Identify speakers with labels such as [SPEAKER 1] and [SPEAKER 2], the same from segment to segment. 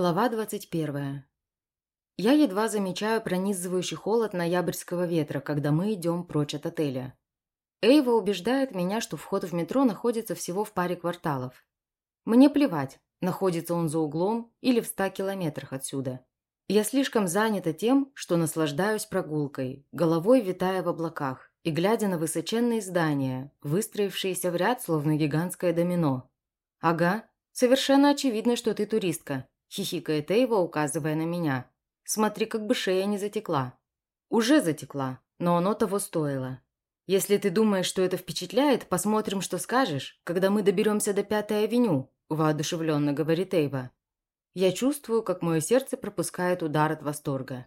[SPEAKER 1] Глава 21. Я едва замечаю пронизывающий холод ноябрьского ветра, когда мы идем прочь от отеля. Эйва убеждает меня, что вход в метро находится всего в паре кварталов. Мне плевать, находится он за углом или в ста километрах отсюда. Я слишком занята тем, что наслаждаюсь прогулкой, головой витая в облаках и глядя на высоченные здания, выстроившиеся в ряд, словно гигантское домино. Ага, совершенно очевидно, что ты туристка. – хихикает Эйва, указывая на меня. «Смотри, как бы шея не затекла». «Уже затекла, но оно того стоило. Если ты думаешь, что это впечатляет, посмотрим, что скажешь, когда мы доберемся до Пятой авеню», – воодушевленно говорит Эйва. Я чувствую, как мое сердце пропускает удар от восторга.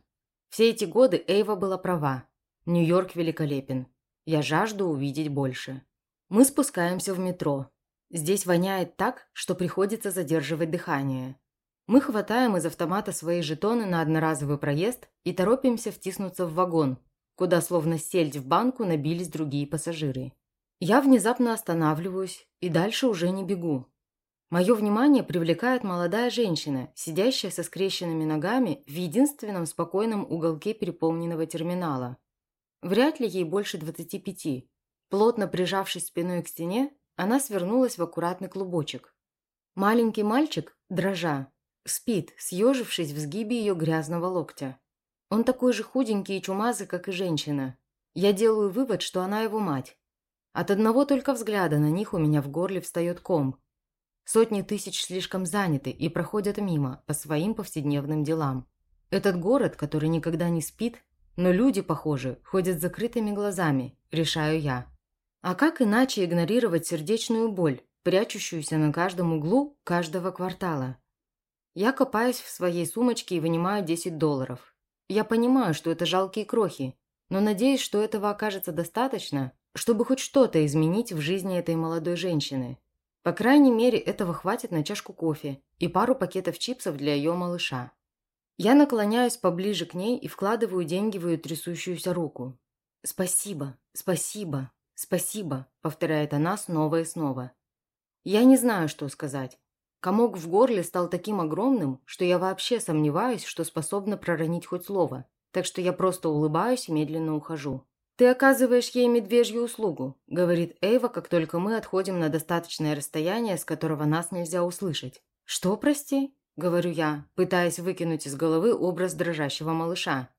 [SPEAKER 1] Все эти годы Эйва была права. Нью-Йорк великолепен. Я жажду увидеть больше. Мы спускаемся в метро. Здесь воняет так, что приходится задерживать дыхание. Мы хватаем из автомата свои жетоны на одноразовый проезд и торопимся втиснуться в вагон, куда словно сельдь в банку набились другие пассажиры. Я внезапно останавливаюсь и дальше уже не бегу. Мое внимание привлекает молодая женщина, сидящая со скрещенными ногами в единственном спокойном уголке переполненного терминала. Вряд ли ей больше 25. Плотно прижавшись спиной к стене, она свернулась в аккуратный клубочек. Маленький мальчик, дрожа, Спит, съежившись в сгибе ее грязного локтя. Он такой же худенький и чумазый, как и женщина. Я делаю вывод, что она его мать. От одного только взгляда на них у меня в горле встает ком. Сотни тысяч слишком заняты и проходят мимо, по своим повседневным делам. Этот город, который никогда не спит, но люди, похоже, ходят с закрытыми глазами, решаю я. А как иначе игнорировать сердечную боль, прячущуюся на каждом углу каждого квартала? Я копаюсь в своей сумочке и вынимаю 10 долларов. Я понимаю, что это жалкие крохи, но надеюсь, что этого окажется достаточно, чтобы хоть что-то изменить в жизни этой молодой женщины. По крайней мере, этого хватит на чашку кофе и пару пакетов чипсов для ее малыша. Я наклоняюсь поближе к ней и вкладываю деньги в ее трясущуюся руку. «Спасибо, спасибо, спасибо», – повторяет она снова и снова. Я не знаю, что сказать. Комок в горле стал таким огромным, что я вообще сомневаюсь, что способна проронить хоть слово, так что я просто улыбаюсь и медленно ухожу. «Ты оказываешь ей медвежью услугу», – говорит Эйва, как только мы отходим на достаточное расстояние, с которого нас нельзя услышать. «Что, прости?» – говорю я, пытаясь выкинуть из головы образ дрожащего малыша.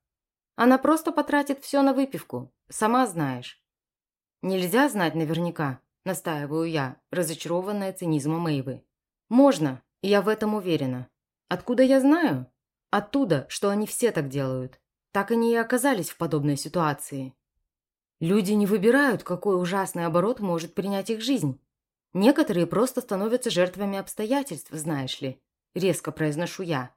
[SPEAKER 1] «Она просто потратит все на выпивку, сама знаешь». «Нельзя знать наверняка», – настаиваю я, разочарованная цинизмом Эйвы. Можно, я в этом уверена. Откуда я знаю? Оттуда, что они все так делают. Так они и оказались в подобной ситуации. Люди не выбирают, какой ужасный оборот может принять их жизнь. Некоторые просто становятся жертвами обстоятельств, знаешь ли. Резко произношу я.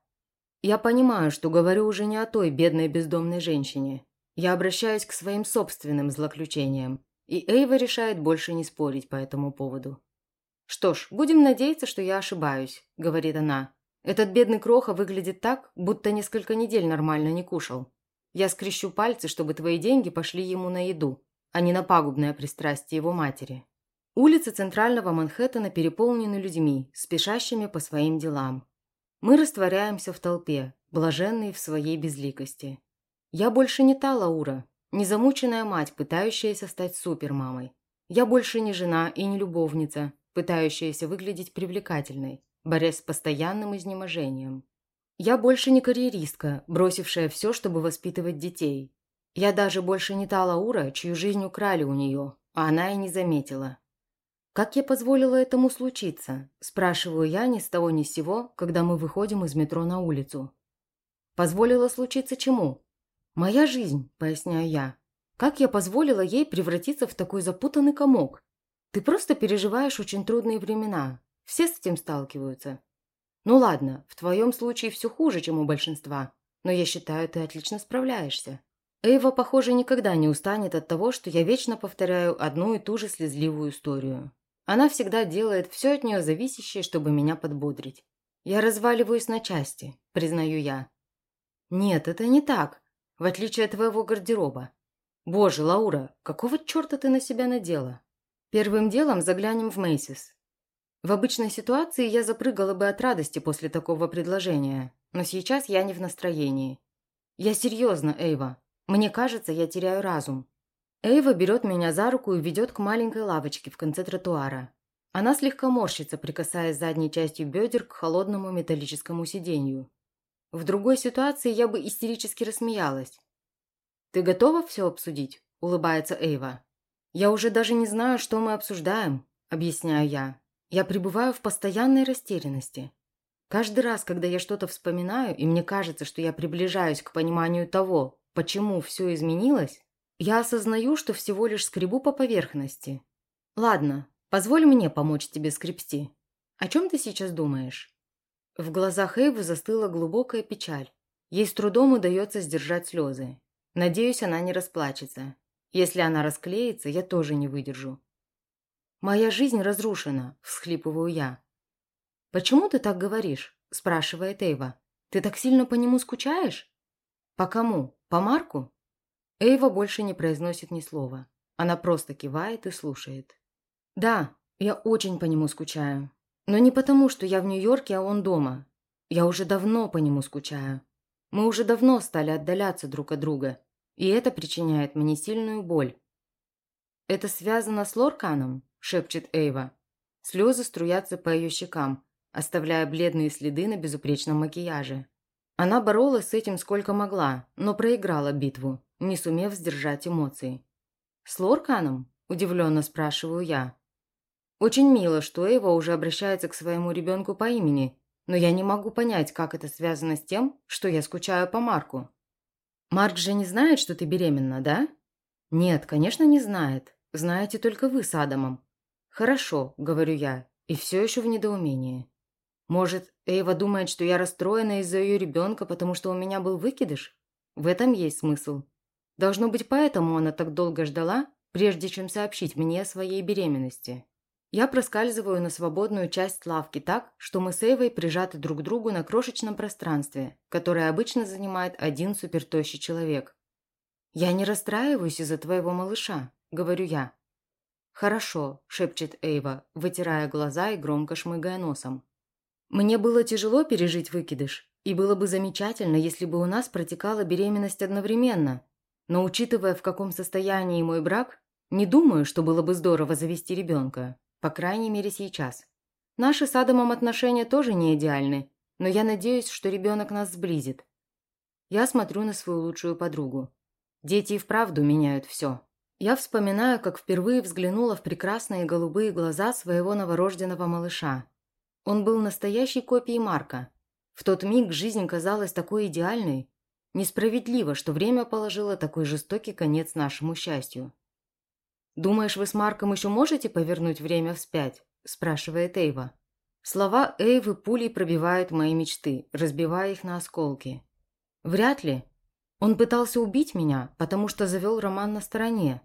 [SPEAKER 1] Я понимаю, что говорю уже не о той бедной бездомной женщине. Я обращаюсь к своим собственным злоключениям. И Эйва решает больше не спорить по этому поводу. «Что ж, будем надеяться, что я ошибаюсь», – говорит она. «Этот бедный кроха выглядит так, будто несколько недель нормально не кушал. Я скрещу пальцы, чтобы твои деньги пошли ему на еду, а не на пагубное пристрастие его матери». Улицы центрального Манхэттена переполнены людьми, спешащими по своим делам. Мы растворяемся в толпе, блаженные в своей безликости. Я больше не та Лаура, незамученная мать, пытающаяся стать супермамой. Я больше не жена и не любовница, пытающаяся выглядеть привлекательной, борясь с постоянным изнеможением. Я больше не карьеристка, бросившая все, чтобы воспитывать детей. Я даже больше не та Лаура, чью жизнь украли у нее, а она и не заметила. «Как я позволила этому случиться?» – спрашиваю я ни с того ни с сего, когда мы выходим из метро на улицу. «Позволила случиться чему?» «Моя жизнь», – поясняю я. «Как я позволила ей превратиться в такой запутанный комок? Ты просто переживаешь очень трудные времена. Все с этим сталкиваются. Ну ладно, в твоем случае все хуже, чем у большинства, но я считаю, ты отлично справляешься. Эйва, похоже, никогда не устанет от того, что я вечно повторяю одну и ту же слезливую историю. Она всегда делает все от нее зависящее, чтобы меня подбодрить. Я разваливаюсь на части, признаю я. Нет, это не так, в отличие от твоего гардероба. Боже, Лаура, какого черта ты на себя надела? Первым делом заглянем в Мейсис. В обычной ситуации я запрыгала бы от радости после такого предложения, но сейчас я не в настроении. Я серьезно, Эйва. Мне кажется, я теряю разум. Эйва берет меня за руку и ведет к маленькой лавочке в конце тротуара. Она слегка морщится, прикасаясь задней частью бедер к холодному металлическому сиденью. В другой ситуации я бы истерически рассмеялась. «Ты готова все обсудить?» – улыбается Эйва. «Я уже даже не знаю, что мы обсуждаем», – объясняю я. Я пребываю в постоянной растерянности. Каждый раз, когда я что-то вспоминаю, и мне кажется, что я приближаюсь к пониманию того, почему все изменилось, я осознаю, что всего лишь скребу по поверхности. Ладно, позволь мне помочь тебе скребсти. О чем ты сейчас думаешь? В глазах Эйвы застыла глубокая печаль. Ей с трудом удается сдержать слезы. Надеюсь, она не расплачется. Если она расклеится, я тоже не выдержу. «Моя жизнь разрушена», – всхлипываю я. «Почему ты так говоришь?» – спрашивает Эйва. «Ты так сильно по нему скучаешь?» «По кому? По Марку?» Эйва больше не произносит ни слова. Она просто кивает и слушает. «Да, я очень по нему скучаю. Но не потому, что я в Нью-Йорке, а он дома. Я уже давно по нему скучаю. Мы уже давно стали отдаляться друг от друга, и это причиняет мне сильную боль. Это связано с Лорканом?» шепчет Эйва. Слезы струятся по ее щекам, оставляя бледные следы на безупречном макияже. Она боролась с этим сколько могла, но проиграла битву, не сумев сдержать эмоции. «С Лорканом?» – удивленно спрашиваю я. Очень мило, что Эйва уже обращается к своему ребенку по имени, но я не могу понять, как это связано с тем, что я скучаю по Марку. «Марк же не знает, что ты беременна, да?» «Нет, конечно, не знает. Знаете только вы с Адамом. «Хорошо», — говорю я, и все еще в недоумении. «Может, Эйва думает, что я расстроена из-за ее ребенка, потому что у меня был выкидыш? В этом есть смысл. Должно быть, поэтому она так долго ждала, прежде чем сообщить мне о своей беременности. Я проскальзываю на свободную часть лавки так, что мы с Эйвой прижаты друг к другу на крошечном пространстве, которое обычно занимает один супертощий человек. «Я не расстраиваюсь из-за твоего малыша», — говорю я. «Хорошо», – шепчет Эйва, вытирая глаза и громко шмыгая носом. «Мне было тяжело пережить выкидыш, и было бы замечательно, если бы у нас протекала беременность одновременно. Но учитывая, в каком состоянии мой брак, не думаю, что было бы здорово завести ребенка, по крайней мере сейчас. Наши с Адамом отношения тоже не идеальны, но я надеюсь, что ребенок нас сблизит. Я смотрю на свою лучшую подругу. Дети и вправду меняют все. Я вспоминаю, как впервые взглянула в прекрасные голубые глаза своего новорожденного малыша. Он был настоящей копией Марка. В тот миг жизнь казалась такой идеальной. Несправедливо, что время положило такой жестокий конец нашему счастью. «Думаешь, вы с Марком еще можете повернуть время вспять?» – спрашивает Эйва. Слова Эйвы пулей пробивают мои мечты, разбивая их на осколки. «Вряд ли. Он пытался убить меня, потому что завел роман на стороне.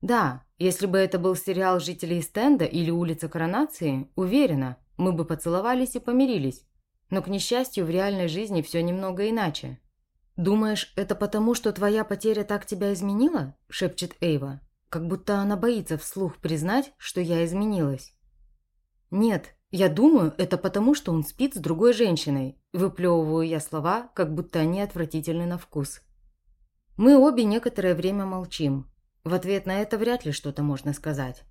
[SPEAKER 1] Да, если бы это был сериал «Жители стенда» или «Улица коронации», уверена, мы бы поцеловались и помирились. Но, к несчастью, в реальной жизни все немного иначе. «Думаешь, это потому, что твоя потеря так тебя изменила?» – шепчет Эйва, как будто она боится вслух признать, что я изменилась. «Нет, я думаю, это потому, что он спит с другой женщиной», – выплевываю я слова, как будто они отвратительны на вкус. Мы обе некоторое время молчим. В ответ на это вряд ли что-то можно сказать.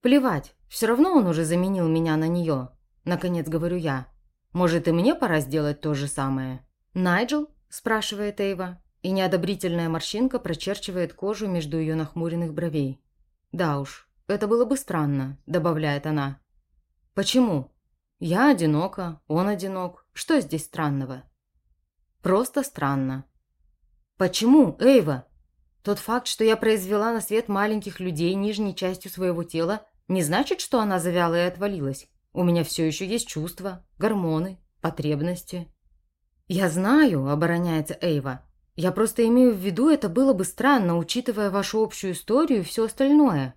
[SPEAKER 1] «Плевать, все равно он уже заменил меня на нее», – наконец говорю я. «Может, и мне пора сделать то же самое?» «Найджел?» – спрашивает Эйва, и неодобрительная морщинка прочерчивает кожу между ее нахмуренных бровей. «Да уж, это было бы странно», – добавляет она. «Почему?» «Я одинока, он одинок. Что здесь странного?» «Просто странно». «Почему, Эйва?» Тот факт, что я произвела на свет маленьких людей нижней частью своего тела, не значит, что она завяла и отвалилась. У меня все еще есть чувства, гормоны, потребности. «Я знаю», – обороняется Эйва. «Я просто имею в виду, это было бы странно, учитывая вашу общую историю и все остальное».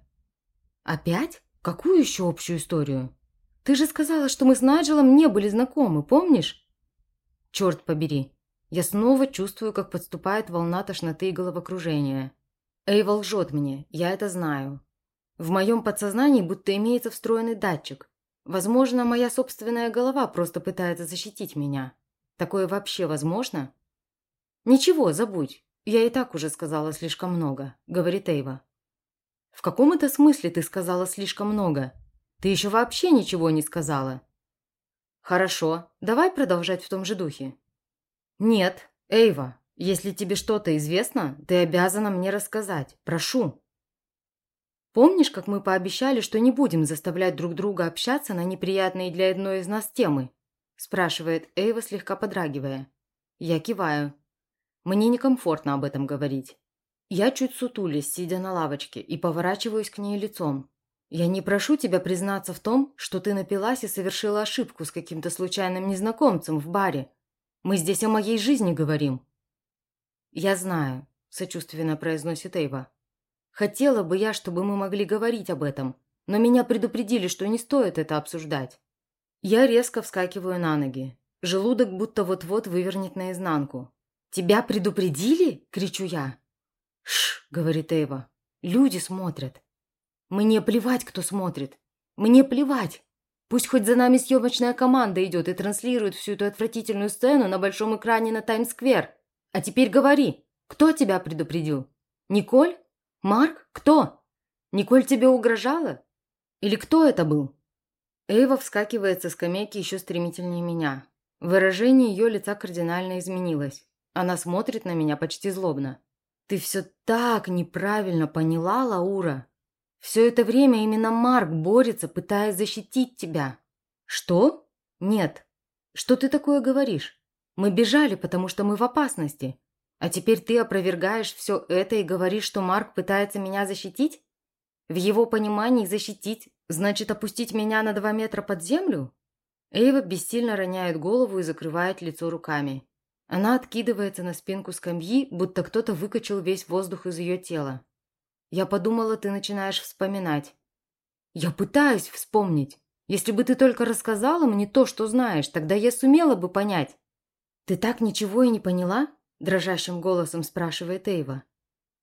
[SPEAKER 1] «Опять? Какую еще общую историю? Ты же сказала, что мы с Найджелом не были знакомы, помнишь?» «Черт побери, я снова чувствую, как подступает волна тошноты и головокружения. Эйва лжет мне, я это знаю. В моем подсознании будто имеется встроенный датчик. Возможно, моя собственная голова просто пытается защитить меня. Такое вообще возможно? Ничего, забудь. Я и так уже сказала слишком много, говорит Эйва. В каком это смысле ты сказала слишком много? Ты еще вообще ничего не сказала. Хорошо, давай продолжать в том же духе. Нет, Эйва, если тебе что-то известно, ты обязана мне рассказать. Прошу. Помнишь, как мы пообещали, что не будем заставлять друг друга общаться на неприятные для одной из нас темы? спрашивает Эйва, слегка подрагивая. Я киваю. Мне некомфортно об этом говорить. Я чуть сутулись, сидя на лавочке, и поворачиваюсь к ней лицом. Я не прошу тебя признаться в том, что ты напилась и совершила ошибку с каким-то случайным незнакомцем в баре. Мы здесь о моей жизни говорим. Я знаю, сочувственно произносит Эйва. Хотела бы я, чтобы мы могли говорить об этом, но меня предупредили, что не стоит это обсуждать. Я резко вскакиваю на ноги. Желудок будто вот-вот вывернет наизнанку. «Тебя предупредили?» – кричу я. «Шш», — говорит Эйва. «Люди смотрят». «Мне плевать, кто смотрит. Мне плевать. Пусть хоть за нами съемочная команда идет и транслирует всю эту отвратительную сцену на большом экране на Таймс-сквер. А теперь говори, кто тебя предупредил? Николь? Марк? Кто? Николь тебе угрожала? Или кто это был?» Эйва вскакивает со скамейки еще стремительнее меня. Выражение ее лица кардинально изменилось. Она смотрит на меня почти злобно. «Ты все так неправильно поняла, Лаура. Все это время именно Марк борется, пытаясь защитить тебя». «Что? Нет. Что ты такое говоришь? Мы бежали, потому что мы в опасности. А теперь ты опровергаешь все это и говоришь, что Марк пытается меня защитить? В его понимании защитить значит опустить меня на два метра под землю?» Эйва бессильно роняет голову и закрывает лицо руками. Она откидывается на спинку скамьи, будто кто-то выкачал весь воздух из ее тела. Я подумала, ты начинаешь вспоминать. Я пытаюсь вспомнить. Если бы ты только рассказала мне то, что знаешь, тогда я сумела бы понять. Ты так ничего и не поняла? Дрожащим голосом спрашивает Эйва.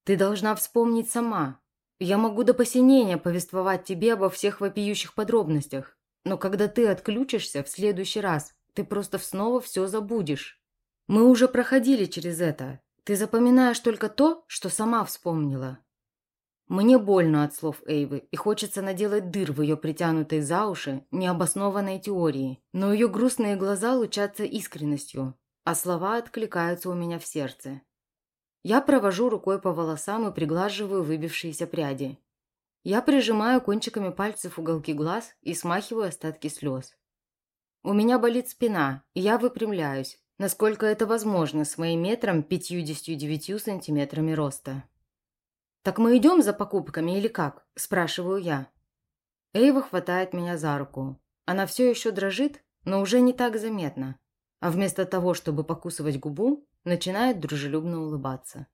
[SPEAKER 1] Ты должна вспомнить сама. Я могу до посинения повествовать тебе обо всех вопиющих подробностях. Но когда ты отключишься в следующий раз, ты просто снова все забудешь. Мы уже проходили через это. Ты запоминаешь только то, что сама вспомнила. Мне больно от слов Эйвы, и хочется наделать дыр в ее притянутой за уши необоснованной теории, но ее грустные глаза лучатся искренностью, а слова откликаются у меня в сердце. Я провожу рукой по волосам и приглаживаю выбившиеся пряди. Я прижимаю кончиками пальцев уголки глаз и смахиваю остатки слез. У меня болит спина, и я выпрямляюсь, насколько это возможно с моим метром 59 сантиметрами роста. «Так мы идем за покупками или как?» – спрашиваю я. Эйва хватает меня за руку. Она все еще дрожит, но уже не так заметно. А вместо того, чтобы покусывать губу, начинает дружелюбно улыбаться.